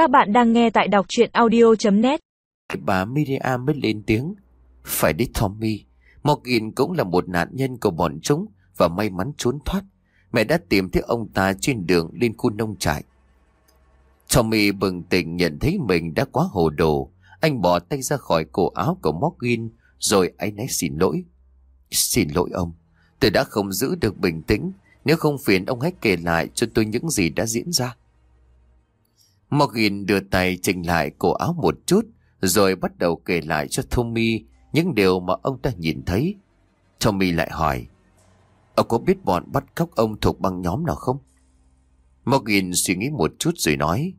Các bạn đang nghe tại đọc chuyện audio.net Bà Miriam mới lên tiếng. Phải đi Tommy. Morgan cũng là một nạn nhân của bọn chúng và may mắn trốn thoát. Mẹ đã tìm thấy ông ta trên đường lên khu nông trại. Tommy bừng tỉnh nhận thấy mình đã quá hồ đồ. Anh bỏ tay ra khỏi cổ áo của Morgan, rồi anh ấy xin lỗi. Xin lỗi ông. Tôi đã không giữ được bình tĩnh. Nếu không phiền ông hãy kể lại cho tôi những gì đã diễn ra. Morgan đưa tay chỉnh lại cổ áo một chút, rồi bắt đầu kể lại cho Tommy những điều mà ông ta nhìn thấy. Tommy lại hỏi, Ông có biết bọn bắt cóc ông thuộc băng nhóm nào không? Morgan suy nghĩ một chút rồi nói,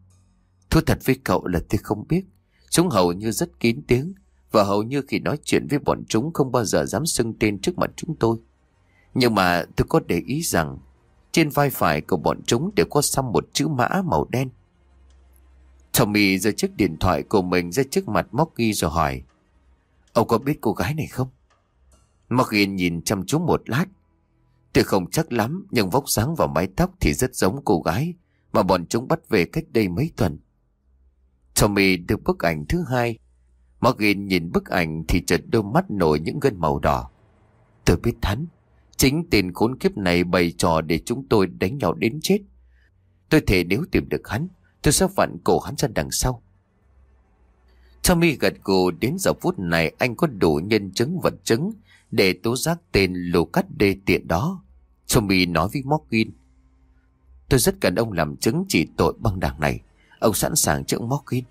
Thú thật với cậu là tôi không biết Chúng hầu như rất kín tiếng, Và hầu như khi nói chuyện với bọn chúng Không bao giờ dám xưng tên trước mặt chúng tôi Nhưng mà tôi có để ý rằng, Trên vai phải của bọn chúng Đều có xăm một chữ mã màu đen Tommy giơ chiếc điện thoại của mình ra trước mặt Moggy rồi hỏi Ông có biết cô gái này không? Moggy nhìn chăm chú một lát Tôi không chắc lắm Nhưng vóc dáng và mái tóc thì rất giống cô gái Mà bọn chúng bắt về cách đây mấy tuần Tommy đưa bức ảnh thứ hai Morgan nhìn bức ảnh thì chợt đôi mắt nổi những gân màu đỏ. Tôi biết hắn. Chính tên khốn kiếp này bày trò để chúng tôi đánh nhau đến chết. Tôi thể nếu tìm được hắn, tôi sẽ vặn cổ hắn ra đằng sau. Tommy gật gù đến giờ phút này anh có đủ nhân chứng vật chứng để tố giác tên lù cắt đê tiện đó. Tommy nói với Morgan. Tôi rất cần ông làm chứng chỉ tội băng đảng này. Ông sẵn sàng trước Morgan.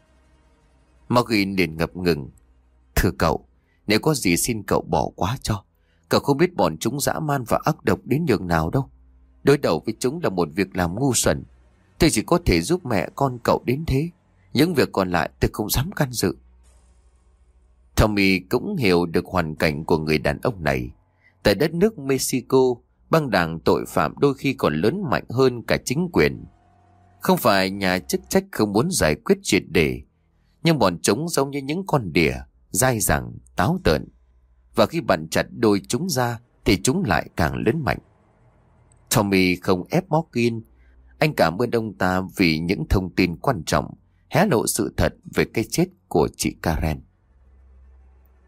Morgan liền ngập ngừng. Thưa cậu, nếu có gì xin cậu bỏ quá cho. Cậu không biết bọn chúng dã man và ác độc đến nhường nào đâu. Đối đầu với chúng là một việc làm ngu xuẩn. Tôi chỉ có thể giúp mẹ con cậu đến thế. Những việc còn lại tôi không dám can dự. Tommy cũng hiểu được hoàn cảnh của người đàn ông này. Tại đất nước Mexico, băng đảng tội phạm đôi khi còn lớn mạnh hơn cả chính quyền. Không phải nhà chức trách không muốn giải quyết triệt đề, nhưng bọn chúng giống như những con đỉa, dai dẳng, táo tợn. Và khi bạn chặt đôi chúng ra thì chúng lại càng lớn mạnh. Tommy không ép Morgan. Anh cảm ơn ông ta vì những thông tin quan trọng, hé lộ sự thật về cái chết của chị Karen.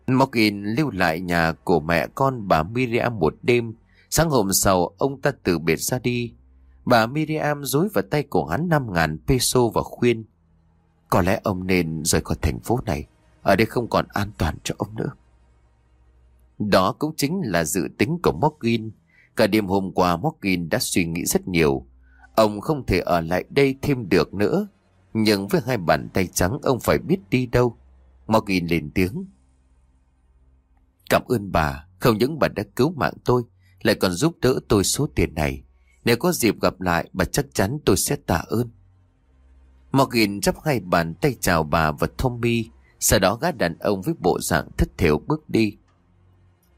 Morgan lưu lại nhà của mẹ con bà Miriam một đêm. Sáng hôm sau, ông ta từ biệt ra đi. Bà Miriam dối vào tay của hắn 5.000 peso và khuyên. Có lẽ ông nên rời khỏi thành phố này. Ở đây không còn an toàn cho ông nữa. Đó cũng chính là dự tính của Morgan. Cả đêm hôm qua Morgan đã suy nghĩ rất nhiều. Ông không thể ở lại đây thêm được nữa. Nhưng với hai bàn tay trắng ông phải biết đi đâu. Morgan lên tiếng. Cảm ơn bà, không những bà đã cứu mạng tôi, lại còn giúp đỡ tôi số tiền này. Nếu có dịp gặp lại, bà chắc chắn tôi sẽ tạ ơn. Morgan chấp hai bàn tay chào bà và Tommy, sau đó gã đàn ông với bộ dạng thất thiểu bước đi.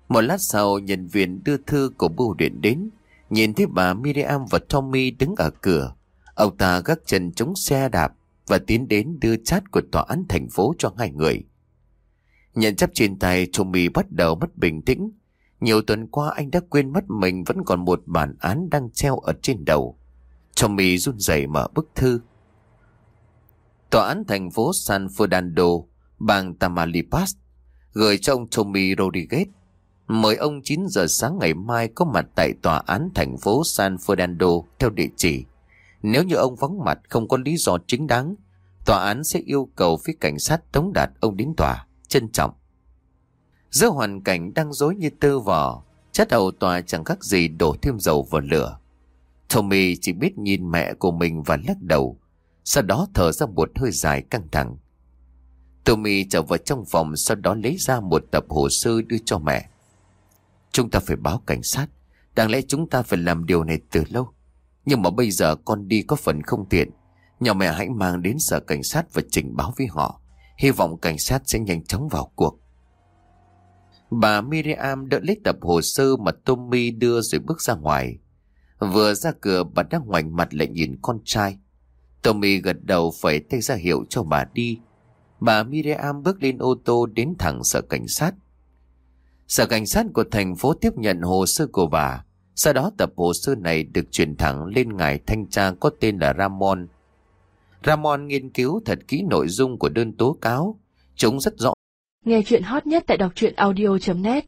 Một lát sau, nhân viên đưa thư của bưu điện đến, nhìn thấy bà Miriam và Tommy đứng ở cửa. Ông ta gác chân chống xe đạp và tiến đến đưa chát của tòa án thành phố cho hai người. Nhận chấp trên tay, Tommy bắt đầu mất bình tĩnh. Nhiều tuần qua anh đã quên mất mình vẫn còn một bản án đang treo ở trên đầu. Tommy run rẩy mở bức thư. Tòa án thành phố San Fernando, bang Tamaulipas, gửi cho ông Tommy Rodriguez. Mời ông 9 giờ sáng ngày mai có mặt tại tòa án thành phố San Fernando theo địa chỉ. Nếu như ông vắng mặt không có lý do chính đáng, tòa án sẽ yêu cầu phía cảnh sát tống đạt ông đến tòa. Trân trọng. Giữa hoàn cảnh đang dối như tơ vò, chất hậu tòa chẳng khác gì đổ thêm dầu vào lửa. Tommy chỉ biết nhìn mẹ của mình và lắc đầu, sau đó thở ra một hơi dài căng thẳng. Tommy trở vào trong phòng sau đó lấy ra một tập hồ sơ đưa cho mẹ. Chúng ta phải báo cảnh sát, đáng lẽ chúng ta phải làm điều này từ lâu. Nhưng mà bây giờ con đi có phần không tiện, nhà mẹ hãy mang đến sở cảnh sát và trình báo với họ. Hy vọng cảnh sát sẽ nhanh chóng vào cuộc. Bà Miriam đỡ lấy tập hồ sơ mà Tommy đưa rồi bước ra ngoài. Vừa ra cửa bà đang ngoảnh mặt lại nhìn con trai. Tommy gật đầu phải tay ra hiệu cho bà đi. Bà Miriam bước lên ô tô đến thẳng sở cảnh sát. Sở cảnh sát của thành phố tiếp nhận hồ sơ của bà. Sau đó tập hồ sơ này được chuyển thẳng lên ngài thanh tra có tên là Ramon. Ramon nghiên cứu thật kỹ nội dung của đơn tố cáo. Chúng rất rõ Nghe chuyện hot nhất tại đọc truyện audio.net